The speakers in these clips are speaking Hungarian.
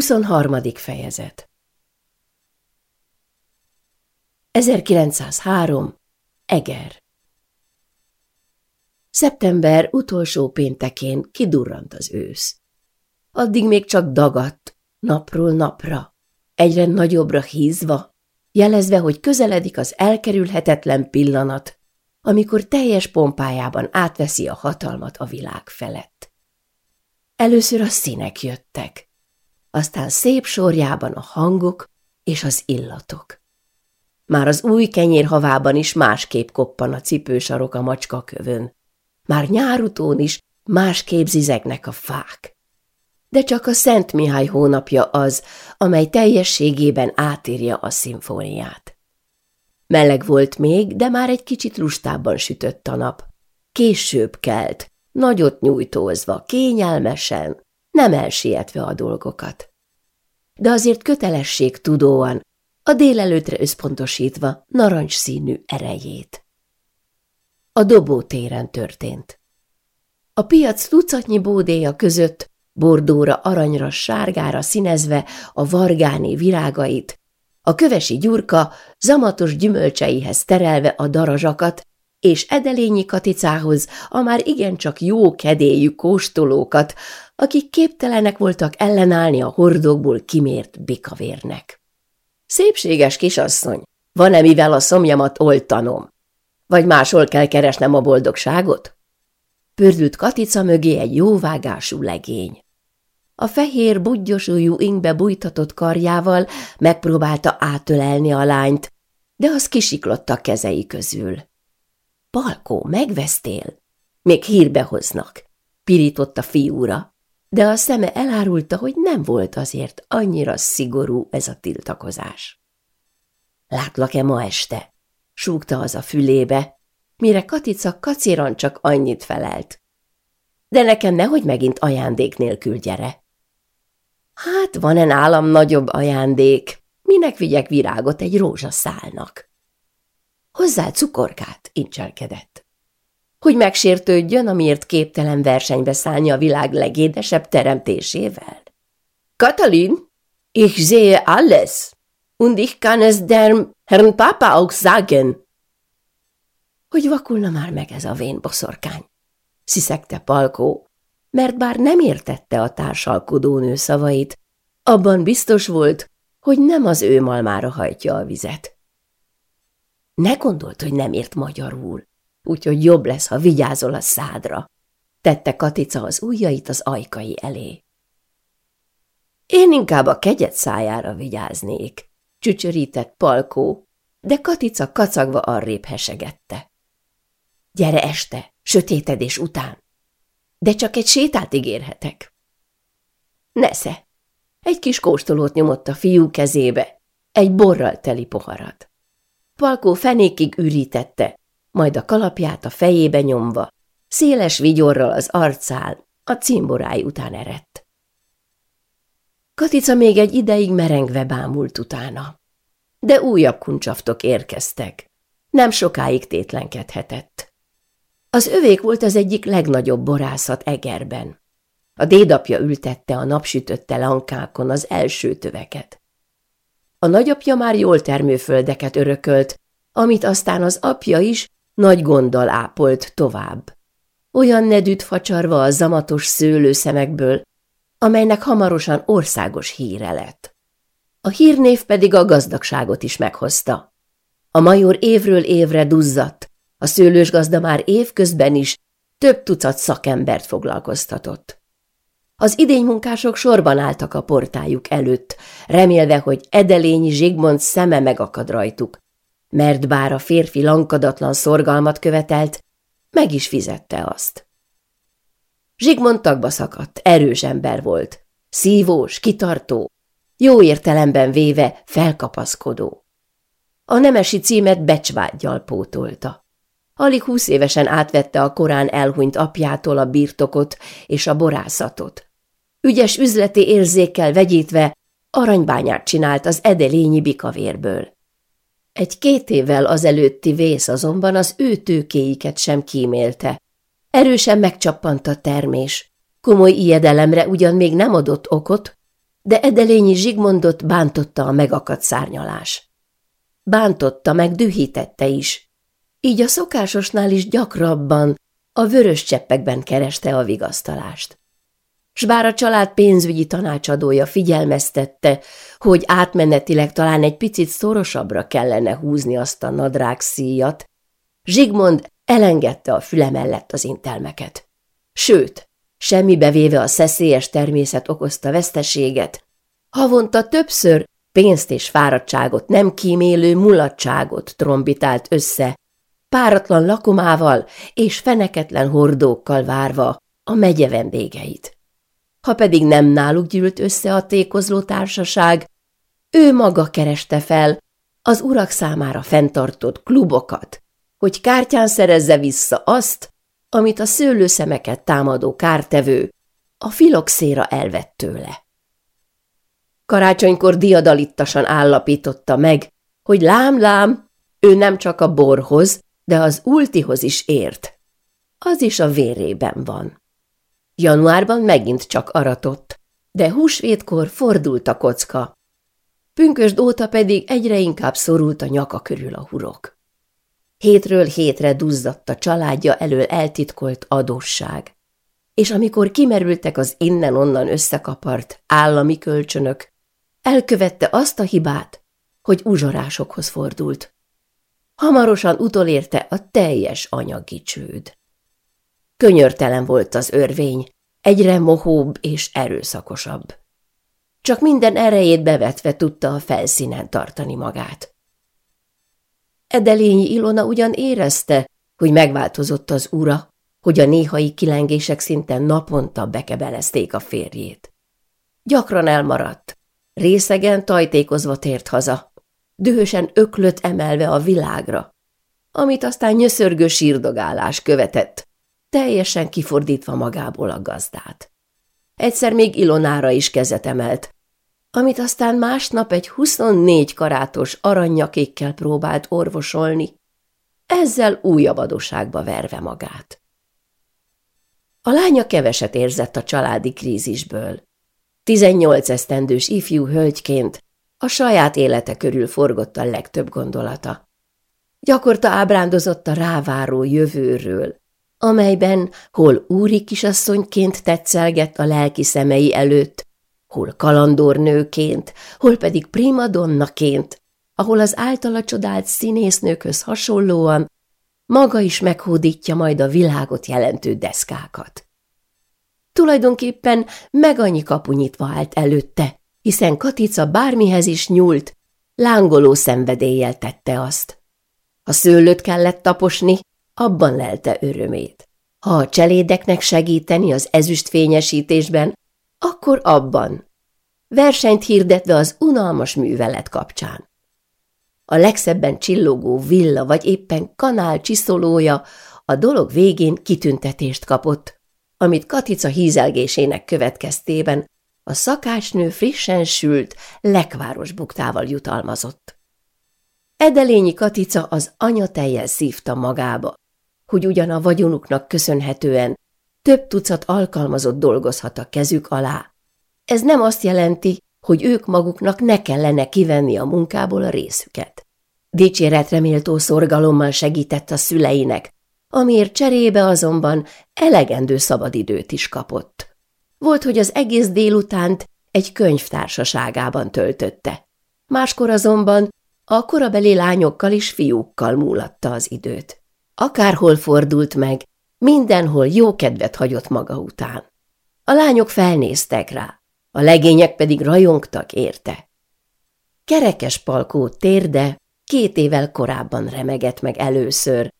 23. fejezet 1903. Eger Szeptember utolsó péntekén kidurrant az ősz. Addig még csak dagadt, napról napra, egyre nagyobbra hízva, jelezve, hogy közeledik az elkerülhetetlen pillanat, amikor teljes pompájában átveszi a hatalmat a világ felett. Először a színek jöttek, aztán szép sorjában a hangok és az illatok. Már az új kenyér havában is másképp koppan a cipősarok a macska kövön. Már nyárutón is másképp zizegnek a fák. De csak a Szent Mihály hónapja az, amely teljességében átírja a szimfóniát. Meleg volt még, de már egy kicsit lustábban sütött a nap. Később kelt, nagyot nyújtózva, kényelmesen, nem elsietve a dolgokat. De azért kötelesség tudóan, a délelőtre összpontosítva narancsszínű erejét. A dobótéren történt. A piac tucatnyi bódéja között bordóra, aranyra, sárgára színezve a vargáni virágait, a kövesi gyurka zamatos gyümölcseihez terelve a darazsakat, és Edelényi Katicához a már igencsak jó kedélyű kóstolókat, akik képtelenek voltak ellenállni a hordókból kimért bikavérnek. Szépséges kisasszony, van-e mivel a szomjamat oltanom? Vagy máshol kell keresnem a boldogságot? Pördült Katica mögé egy jóvágású legény. A fehér, budgyosújú ingbe bújtatott karjával megpróbálta átölelni a lányt, de az kisiklott a kezei közül. – Palkó, megvesztél? Még hírbe hoznak – pirított a fiúra de a szeme elárulta, hogy nem volt azért annyira szigorú ez a tiltakozás. Látlak-e ma este? súgta az a fülébe, mire Katica kacéran csak annyit felelt. De nekem nehogy megint ajándék nélkül gyere. Hát van-e nálam nagyobb ajándék? Minek vigyek virágot egy rózsaszálnak? Hozzá cukorkát, incselkedett hogy megsértődjön, amiért képtelen versenybe szállni a világ legédesebb teremtésével. Katalin, ich sehe alles, und ich kann es dem Herrn Papa auch sagen. Hogy vakulna már meg ez a vén boszorkány, sziszegte Palkó, mert bár nem értette a társalkodónő szavait, abban biztos volt, hogy nem az ő malmára hajtja a vizet. Ne gondolt, hogy nem ért magyarul úgyhogy jobb lesz, ha vigyázol a szádra, tette Katica az ujjait az ajkai elé. Én inkább a kegyet szájára vigyáznék, csücsörített Palkó, de Katica kacagva arrébb hesegette. Gyere este, sötétedés után, de csak egy sétát ígérhetek. Nesze, egy kis kóstolót nyomott a fiú kezébe, egy borral teli poharat. Palkó fenékig ürítette, majd a kalapját a fejébe nyomva, széles vigyorral az arcál, a cimboráj után erett. Katica még egy ideig merengve bámult utána. De újabb kuncsaftok érkeztek. Nem sokáig tétlenkedhetett. Az övék volt az egyik legnagyobb borászat Egerben. A dédapja ültette a napsütötte lankákon az első töveket. A nagyapja már jól termőföldeket örökölt, amit aztán az apja is nagy gonddal ápolt tovább. Olyan nedűt facsarva a zamatos szőlőszemekből, amelynek hamarosan országos híre lett. A hírnév pedig a gazdagságot is meghozta. A major évről évre duzzadt, a szőlős gazda már évközben is több tucat szakembert foglalkoztatott. Az idénymunkások sorban álltak a portájuk előtt, remélve, hogy Edelényi Zsigmond szeme megakad rajtuk, mert bár a férfi lankadatlan szorgalmat követelt, meg is fizette azt. Zsigmond tagba szakadt, erős ember volt, szívós, kitartó, jó értelemben véve felkapaszkodó. A nemesi címet becsvágyjal pótolta. Alig húsz évesen átvette a korán elhunyt apjától a birtokot és a borászatot. Ügyes üzleti érzékkel vegyítve aranybányát csinált az edelényi bikavérből. Egy két évvel azelőtti vész azonban az ő tőkéiket sem kímélte. Erősen megcsappant a termés. Komoly ijedelemre ugyan még nem adott okot, de Edelényi Zsigmondot bántotta a megakadt szárnyalás. Bántotta, meg dühítette is, így a szokásosnál is gyakrabban a vörös cseppekben kereste a vigasztalást. S bár a család pénzügyi tanácsadója figyelmeztette, hogy átmenetileg talán egy picit szorosabbra kellene húzni azt a nadrág szíjat, Zsigmond elengedte a füle mellett az intelmeket. Sőt, semmibe véve a szeszélyes természet okozta veszteséget, havonta többször pénzt és fáradtságot nem kímélő mulatságot trombitált össze, páratlan lakomával és feneketlen hordókkal várva a megye vendégeit. Ha pedig nem náluk gyűlt össze a tékozló társaság, ő maga kereste fel az urak számára fenntartott klubokat, hogy kártyán szerezze vissza azt, amit a szőlőszemeket támadó kártevő a filoxéra elvett tőle. Karácsonykor diadalittasan állapította meg, hogy lám-lám, ő nem csak a borhoz, de az ultihoz is ért. Az is a vérében van. Januárban megint csak aratott, de húsvétkor fordult a kocka. Pünkösd óta pedig egyre inkább szorult a nyaka körül a hurok. Hétről hétre duzzadt a családja elől eltitkolt adósság. És amikor kimerültek az innen-onnan összekapart állami kölcsönök, elkövette azt a hibát, hogy uzsorásokhoz fordult. Hamarosan utolérte a teljes anyagi csőd. Könyörtelen volt az örvény, egyre mohóbb és erőszakosabb. Csak minden erejét bevetve tudta a felszínen tartani magát. Edelényi Ilona ugyan érezte, hogy megváltozott az ura, hogy a néhai kilengések szinte naponta bekebelezték a férjét. Gyakran elmaradt, részegen tajtékozva tért haza, dühösen öklött emelve a világra, amit aztán nyöszörgő sírdogálás követett, teljesen kifordítva magából a gazdát. Egyszer még Ilonára is kezet emelt, amit aztán másnap egy 24 karátos aranyakékkel próbált orvosolni, ezzel újabb adóságba verve magát. A lánya keveset érzett a családi krízisből. 18 esztendős ifjú hölgyként a saját élete körül forgott a legtöbb gondolata. Gyakorta ábrándozott a ráváró jövőről, amelyben hol úri kisasszonyként tetszelgett a lelki szemei előtt, hol kalandornőként, hol pedig primadonnaként, ahol az általa csodált színésznőkhöz hasonlóan maga is meghódítja majd a világot jelentő deszkákat. Tulajdonképpen meg annyi kapu nyitva állt előtte, hiszen Katica bármihez is nyúlt, lángoló szenvedéllyel tette azt. Ha szőlőt kellett taposni, abban lelte örömét. Ha a cselédeknek segíteni az ezüstfényesítésben, akkor abban. Versenyt hirdetve az unalmas művelet kapcsán. A legszebben csillogó villa vagy éppen kanál csiszolója a dolog végén kitüntetést kapott, amit Katica hízelgésének következtében a szakásnő frissen sült, lekváros buktával jutalmazott. Edelényi Katica az anyatejjel szívta magába, hogy ugyan a vagyonuknak köszönhetően több tucat alkalmazott dolgozhat a kezük alá. Ez nem azt jelenti, hogy ők maguknak ne kellene kivenni a munkából a részüket. Dicséretre méltó szorgalommal segített a szüleinek, amiért cserébe azonban elegendő szabadidőt is kapott. Volt, hogy az egész délutánt egy könyvtársaságában töltötte. Máskor azonban a korabeli lányokkal és fiúkkal múlatta az időt. Akárhol fordult meg, mindenhol jó kedvet hagyott maga után. A lányok felnéztek rá, a legények pedig rajongtak érte. Kerekes palkó térde két évvel korábban remegett meg először,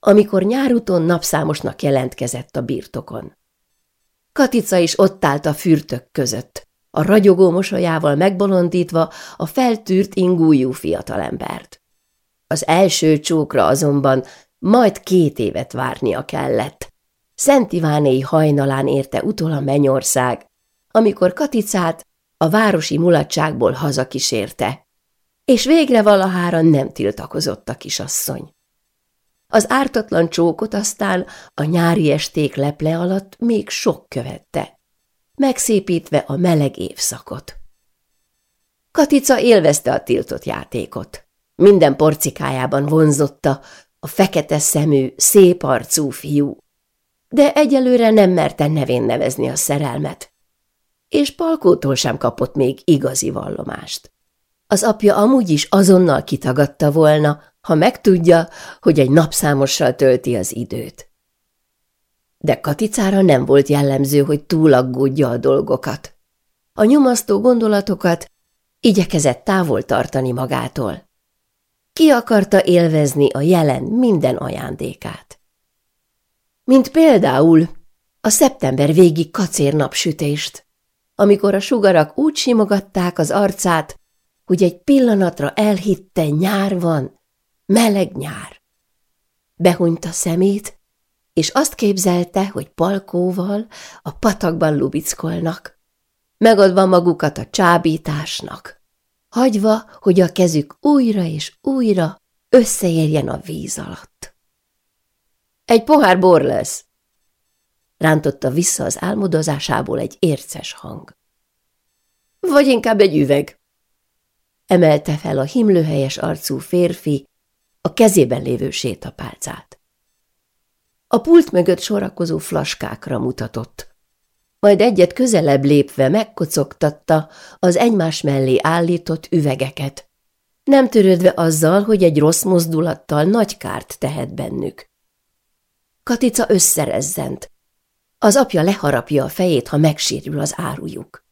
amikor nyáruton napszámosnak jelentkezett a birtokon. Katica is ott állt a fürtök között, a ragyogó mosolyával megbolondítva a feltűrt ingújú fiatalembert. Az első csókra azonban majd két évet várnia kellett. Szent Ivánéi hajnalán érte utol a mennyország, amikor Katicát a városi mulatságból hazakísérte, és végre valahára nem tiltakozott a kisasszony. Az ártatlan csókot aztán a nyári esték leple alatt még sok követte, megszépítve a meleg évszakot. Katica élvezte a tiltott játékot. Minden porcikájában vonzotta a fekete szemű, szép arcú fiú, de egyelőre nem merte nevén nevezni a szerelmet, és Palkótól sem kapott még igazi vallomást. Az apja amúgy is azonnal kitagadta volna, ha megtudja, hogy egy napszámossal tölti az időt. De Katicára nem volt jellemző, hogy túlaggódja a dolgokat. A nyomasztó gondolatokat igyekezett távol tartani magától. Ki akarta élvezni a jelen minden ajándékát. Mint például a szeptember végi kacérnapsütést, amikor a sugarak úgy simogatták az arcát, hogy egy pillanatra elhitte nyár van, meleg nyár. Behunyta szemét, és azt képzelte, hogy palkóval a patakban lubickolnak, megadva magukat a csábításnak, hagyva, hogy a kezük újra és újra összeérjen a víz alatt. Egy pohár bor lesz, rántotta vissza az álmodozásából egy érces hang. Vagy inkább egy üveg, emelte fel a himlőhelyes arcú férfi a kezében lévő sétapálcát. A pult mögött sorakozó flaskákra mutatott, majd egyet közelebb lépve megkocogtatta az egymás mellé állított üvegeket, nem törődve azzal, hogy egy rossz mozdulattal nagy kárt tehet bennük. Katica összerezzent. Az apja leharapja a fejét, ha megsérül az árujuk.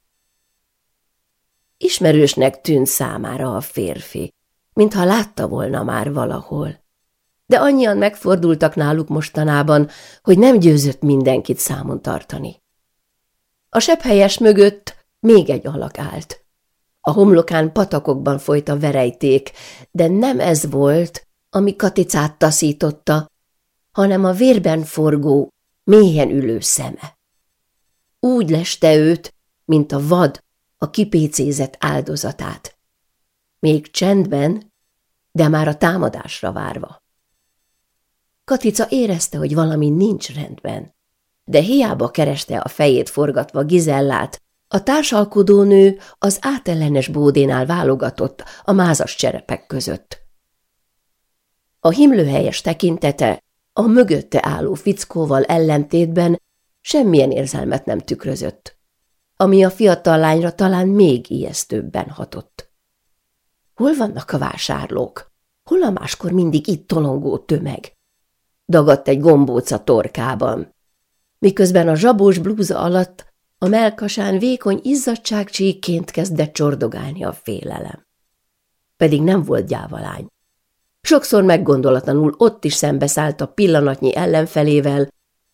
Ismerősnek tűnt számára a férfi, mintha látta volna már valahol. De annyian megfordultak náluk mostanában, hogy nem győzött mindenkit számon tartani. A sepphelyes mögött még egy alak állt. A homlokán patakokban folyt a verejték, de nem ez volt, ami Katicát taszította, hanem a vérben forgó, mélyen ülő szeme. Úgy leste őt, mint a vad a kipécézett áldozatát. Még csendben, de már a támadásra várva. Katica érezte, hogy valami nincs rendben, de hiába kereste a fejét forgatva Gizellát, a társalkodónő az átellenes bódénál válogatott a mázas cserepek között. A himlőhelyes tekintete a mögötte álló fickóval ellentétben semmilyen érzelmet nem tükrözött ami a fiatal lányra talán még ijesztőbben hatott. Hol vannak a vásárlók? Hol a máskor mindig itt tolongó tömeg? Dagadt egy gombóc a torkában. Miközben a zsabós blúza alatt a melkasán vékony izzadságcsíkként kezdett csordogálni a félelem. Pedig nem volt gyávalány. Sokszor meggondolatlanul ott is szembeszállt a pillanatnyi ellenfelével,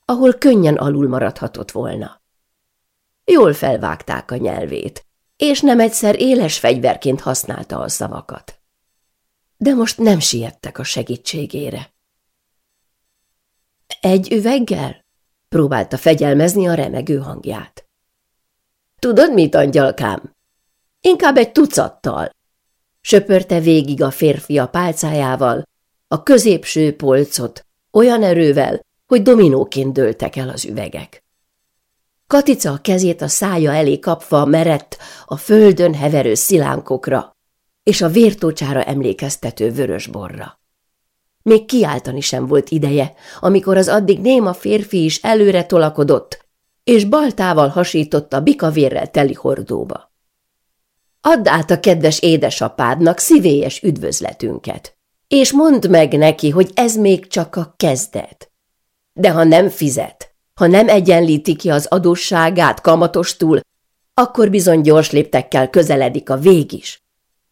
ahol könnyen alul maradhatott volna. Jól felvágták a nyelvét, és nem egyszer éles fegyverként használta a szavakat. De most nem siettek a segítségére. Egy üveggel? Próbálta fegyelmezni a remegő hangját. Tudod mit, angyalkám? Inkább egy tucattal. Söpörte végig a férfi a pálcájával, a középső polcot, olyan erővel, hogy dominóként dőltek el az üvegek. Katica a kezét a szája elé kapva merett a földön heverő szilánkokra és a vértócsára emlékeztető vörös borra. Még kiáltani sem volt ideje, amikor az addig néma férfi is előre tolakodott, és baltával hasított a bikavérrel teli hordóba. Add át a kedves édesapádnak szívélyes üdvözletünket, és mondd meg neki, hogy ez még csak a kezdet. De ha nem fizet, ha nem egyenlíti ki az adósságát kamatostul, akkor bizony gyors léptekkel közeledik a vég is,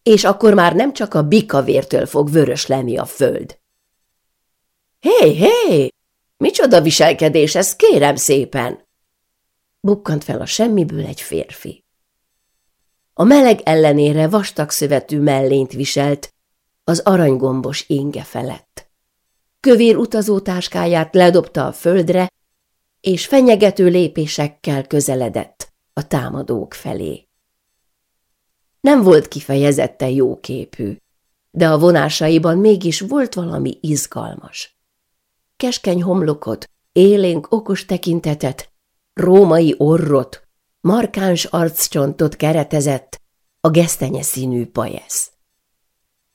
és akkor már nem csak a bikavértől fog vörös lenni a föld. Hé, hé, micsoda viselkedés ez, kérem szépen! Bukkant fel a semmiből egy férfi. A meleg ellenére vastag szövetű mellényt viselt, az aranygombos inge felett. Kövér utazótáskáját ledobta a földre, és fenyegető lépésekkel közeledett a támadók felé. Nem volt kifejezetten jóképű, de a vonásaiban mégis volt valami izgalmas. Keskeny homlokot, élénk okos tekintetet, római orrot, markáns arccsontot keretezett, a gesztenye színű pajesz.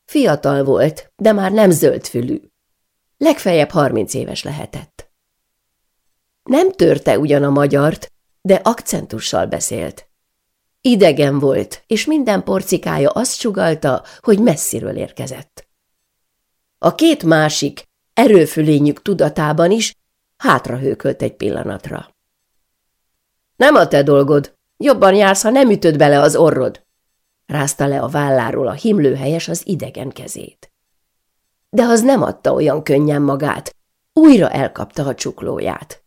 Fiatal volt, de már nem zöldfülű. Legfeljebb harminc éves lehetett. Nem törte ugyan a magyart, de akcentussal beszélt. Idegen volt, és minden porcikája azt sugalta, hogy messziről érkezett. A két másik, erőfülényük tudatában is hátrahőkölt egy pillanatra. Nem a te dolgod, jobban jársz, ha nem ütöd bele az orrod, rázta le a válláról a himlőhelyes az idegen kezét. De az nem adta olyan könnyen magát, újra elkapta a csuklóját.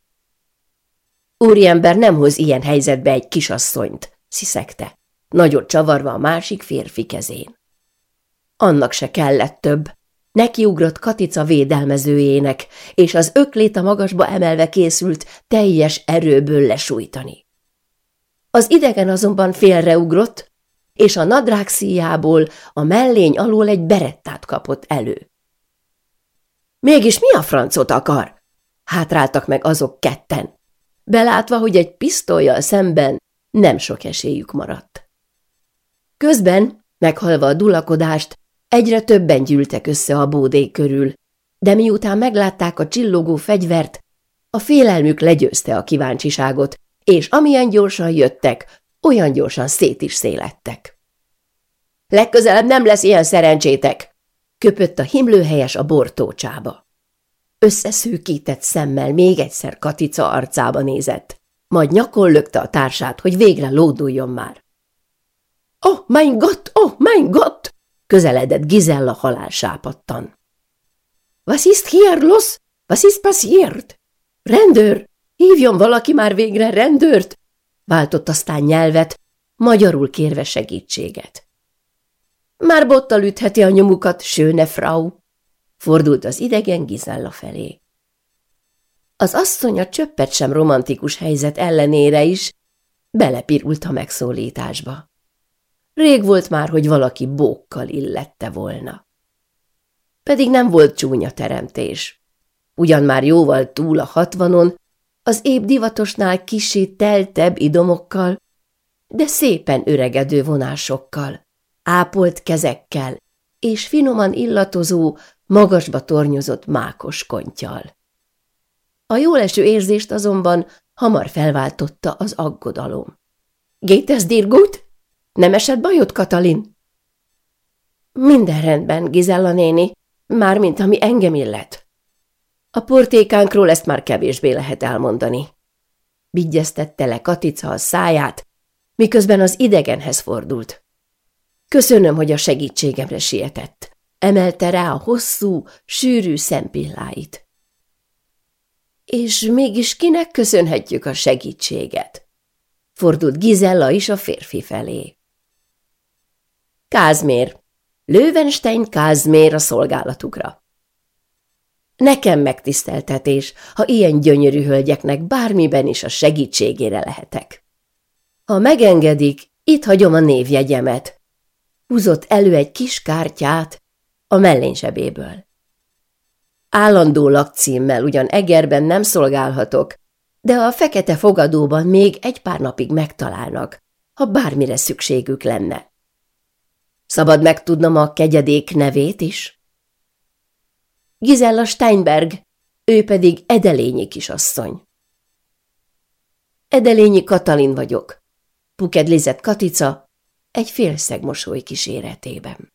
Úriember nem hoz ilyen helyzetbe egy kisasszonyt, sziszegte, nagyot csavarva a másik férfi kezén. Annak se kellett több, Nekiugrott Katica védelmezőjének, és az öklét a magasba emelve készült teljes erőből lesújtani. Az idegen azonban félreugrott, és a nadrág szíjából a mellény alól egy berettát kapott elő. Mégis mi a francot akar? Hátráltak meg azok ketten, belátva, hogy egy pisztolyjal szemben nem sok esélyük maradt. Közben, meghalva a dulakodást, Egyre többen gyűltek össze a bódék körül, de miután meglátták a csillogó fegyvert, a félelmük legyőzte a kíváncsiságot, és amilyen gyorsan jöttek, olyan gyorsan szét is szélettek. Legközelebb nem lesz ilyen szerencsétek, köpött a himlőhelyes a bortócsába. Összeszűkített szemmel még egyszer Katica arcába nézett, majd nyakon lökte a társát, hogy végre lóduljon már. Oh, mein Gott, oh, mein Gott! Közeledett Gizella halálsápattan. Was ist hier los? Was ist passiert? Rendőr! Hívjon valaki már végre rendőrt! Váltott aztán nyelvet, magyarul kérve segítséget. Már bottal ütheti a nyomukat, sőne frau! Fordult az idegen Gizella felé. Az asszony a csöppet sem romantikus helyzet ellenére is belepirult a megszólításba. Rég volt már, hogy valaki bókkal illette volna. Pedig nem volt csúnya teremtés. Ugyan már jóval túl a hatvanon, az épp divatosnál kisé teltebb idomokkal, de szépen öregedő vonásokkal, ápolt kezekkel és finoman illatozó, magasba tornyozott mákos kontyal. A jóleső érzést azonban hamar felváltotta az aggodalom. – Geht es dir gut? Nem esett bajod, Katalin? Minden rendben, Gizella néni, mármint ami engem illet. A portékánkról ezt már kevésbé lehet elmondani. Bigyeztette le Katica a száját, miközben az idegenhez fordult. Köszönöm, hogy a segítségemre sietett. Emelte rá a hosszú, sűrű szempilláit. És mégis kinek köszönhetjük a segítséget? Fordult Gizella is a férfi felé. Kázmér. Löwenstein Kázmér a szolgálatukra. Nekem megtiszteltetés, ha ilyen gyönyörű hölgyeknek bármiben is a segítségére lehetek. Ha megengedik, itt hagyom a névjegyemet. Húzott elő egy kis kártyát a mellényzsebéből. Állandó lakcímmel ugyan Egerben nem szolgálhatok, de a fekete fogadóban még egy pár napig megtalálnak, ha bármire szükségük lenne. Szabad megtudnom a kegyedék nevét is? Gizella Steinberg, ő pedig Edelényi kisasszony. Edelényi Katalin vagyok, pukedlizett Katica egy félszeg mosoly kíséretében.